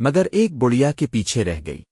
مگر ایک بڑیا کے پیچھے رہ گئی۔